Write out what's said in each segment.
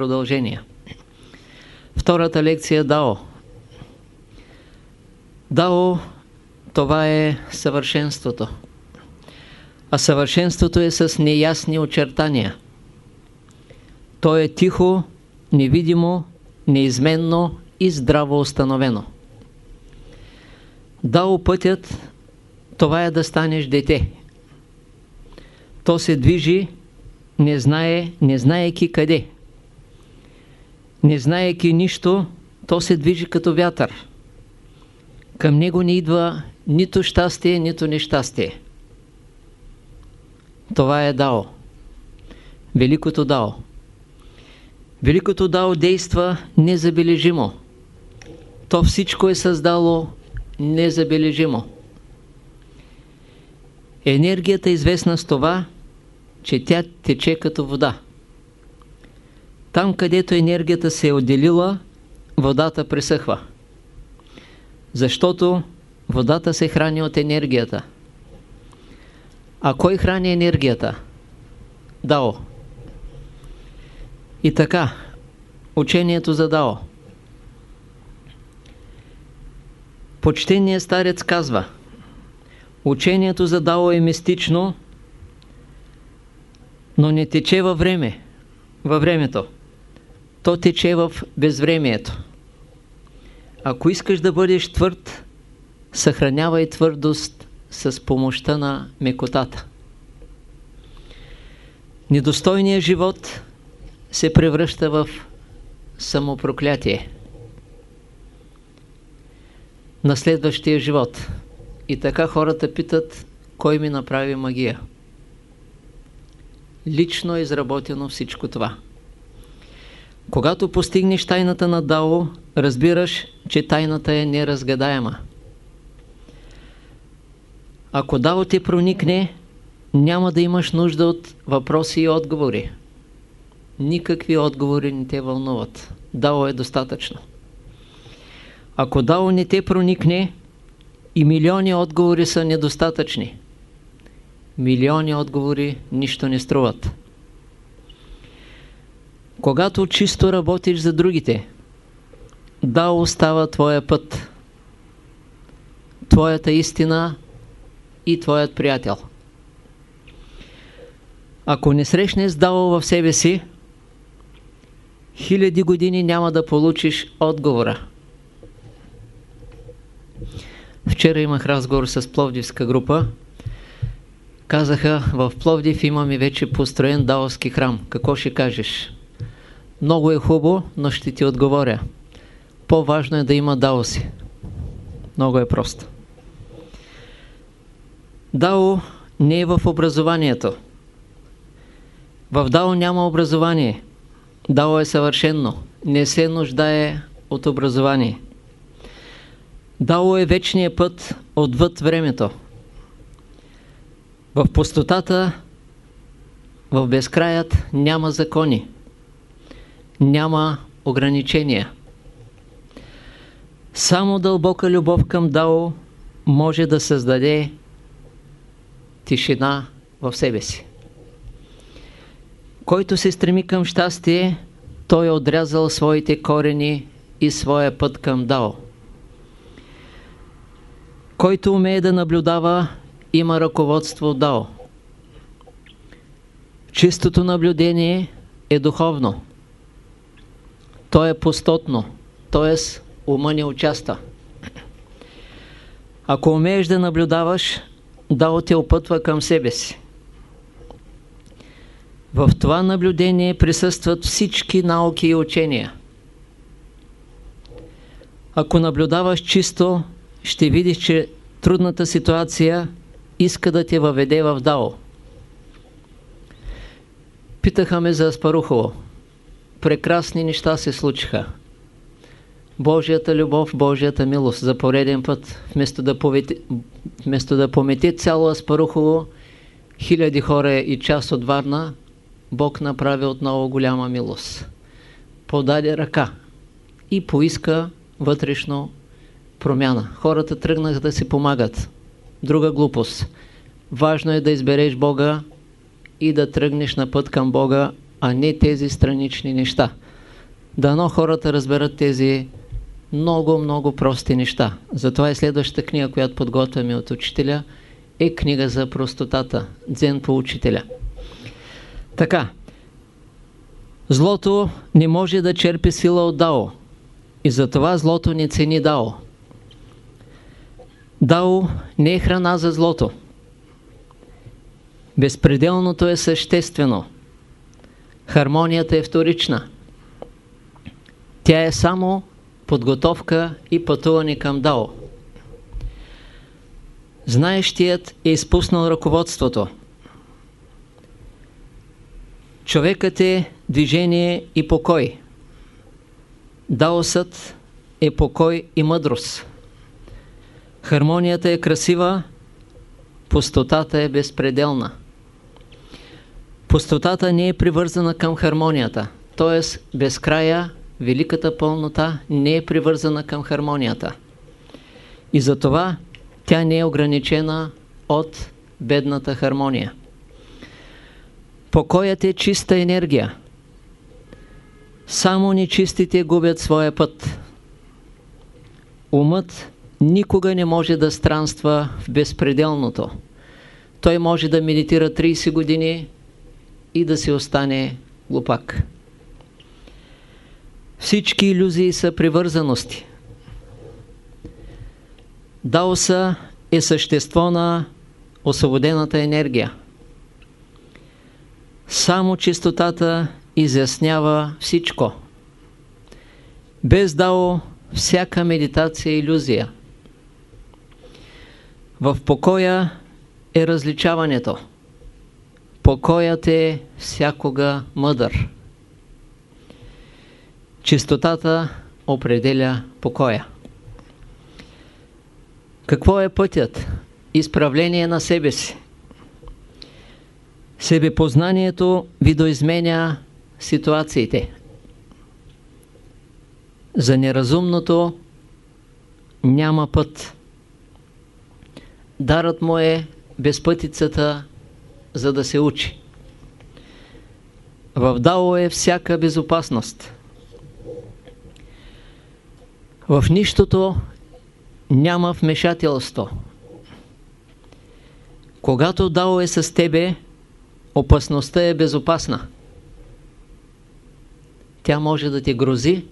продължение. Втората лекция Дао. Дао това е съвършенството. А съвършенството е с неясни очертания. То е тихо, невидимо, неизменно и здраво установено. Дао пътят, това е да станеш дете. То се движи, не знае, не знаеки къде. Не знаеки нищо, то се движи като вятър. Към него не идва нито щастие, нито нещастие. Това е Дао. Великото Дао. Великото Дао действа незабележимо. То всичко е създало незабележимо. Енергията е известна с това, че тя тече като вода. Там, където енергията се е отделила, водата пресъхва. Защото водата се храни от енергията. А кой храни енергията? Дао. И така, учението за Дао. Почтеният старец казва, учението за Дао е мистично, но не тече във време, във времето. То тече в безвремието. Ако искаш да бъдеш твърд, съхранявай твърдост с помощта на мекотата. Недостойният живот се превръща в самопроклятие на следващия живот. И така хората питат, кой ми направи магия. Лично е изработено всичко това. Когато постигнеш тайната на Дао, разбираш, че тайната е неразгадаема. Ако Дао те проникне, няма да имаш нужда от въпроси и отговори. Никакви отговори не те вълнуват. Дао е достатъчно. Ако Дао не те проникне, и милиони отговори са недостатъчни. Милиони отговори нищо не струват. Когато чисто работиш за другите, да остава твоя път, твоята истина и твоят приятел. Ако не срещнеш Дао в себе си, хиляди години няма да получиш отговора. Вчера имах разговор с Пловдивска група. Казаха, в Пловдив имаме вече построен даоски храм. Какво ще кажеш? Много е хубаво, но ще ти отговоря. По-важно е да има даоси. Много е просто. Дао не е в образованието. В Дао няма образование. Дао е съвършенно. Не се нуждае от образование. Дао е вечният път отвъд времето. В пустотата, в безкраят няма закони няма ограничения. Само дълбока любов към Дао може да създаде тишина в себе си. Който се стреми към щастие, той е отрязал своите корени и своя път към Дао. Който умее да наблюдава, има ръководство Дао. Чистото наблюдение е духовно то е пустотно, т.е. ума не участва. Ако умееш да наблюдаваш, Дао те опътва към себе си. В това наблюдение присъстват всички науки и учения. Ако наблюдаваш чисто, ще видиш, че трудната ситуация иска да те въведе в Дао. Питаха ме за Аспарухово прекрасни неща се случиха. Божията любов, Божията милост за пореден път, вместо да, повети, вместо да помети цяло Аспарухово, хиляди хора и част от Варна, Бог направи отново голяма милост. Подаде ръка и поиска вътрешно промяна. Хората тръгнаха да си помагат. Друга глупост. Важно е да избереш Бога и да тръгнеш на път към Бога, а не тези странични неща. Дано хората разберат тези много, много прости неща. Затова и следващата книга, която подготвяме от учителя, е книга за простотата. Дзен по учителя. Така. Злото не може да черпи сила от Дао. И затова злото не цени Дао. Дао не е храна за злото. Безпределното е съществено. Хармонията е вторична. Тя е само подготовка и пътуване към Дао. Знаещият е изпуснал ръководството. Човекът е движение и покой. Даосът е покой и мъдрост. Хармонията е красива, пустотата е безпределна. Пустотата не е привързана към хармонията, т.е. безкрая, великата пълнота не е привързана към хармонията. И затова тя не е ограничена от бедната хармония. Покоят е чиста енергия. Само нечистите губят своя път. Умът никога не може да странства в безпределното. Той може да медитира 30 години и да си остане глупак. Всички иллюзии са привързаности. Даоса е същество на освободената енергия. Само чистотата изяснява всичко. Без Дао всяка медитация е иллюзия. В покоя е различаването. Покоят е всякога мъдър. Чистотата определя покоя. Какво е пътят? Изправление на себе си. Себепознанието видоизменя ситуациите. За неразумното няма път. Дарът му е безпътицата, за да се учи. В Дао е всяка безопасност. В нищото няма вмешателство. Когато Дао е с тебе, опасността е безопасна. Тя може да ти грози,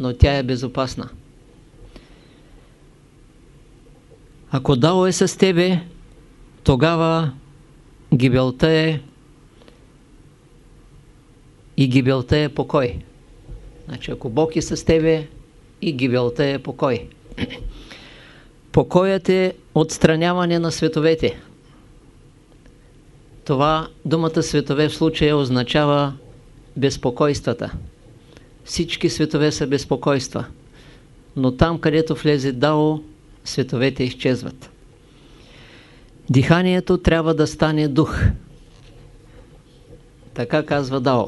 но тя е безопасна. Ако Дао е с тебе, тогава гибелта е и гибелта е покой. Значи ако Бог е с тебе, и гибелта е покой. Покоят е отстраняване на световете. Това думата светове в случая означава безпокойствата. Всички светове са безпокойства. Но там, където влезе Дао, световете изчезват. Диханието трябва да стане дух. Така казва Дао.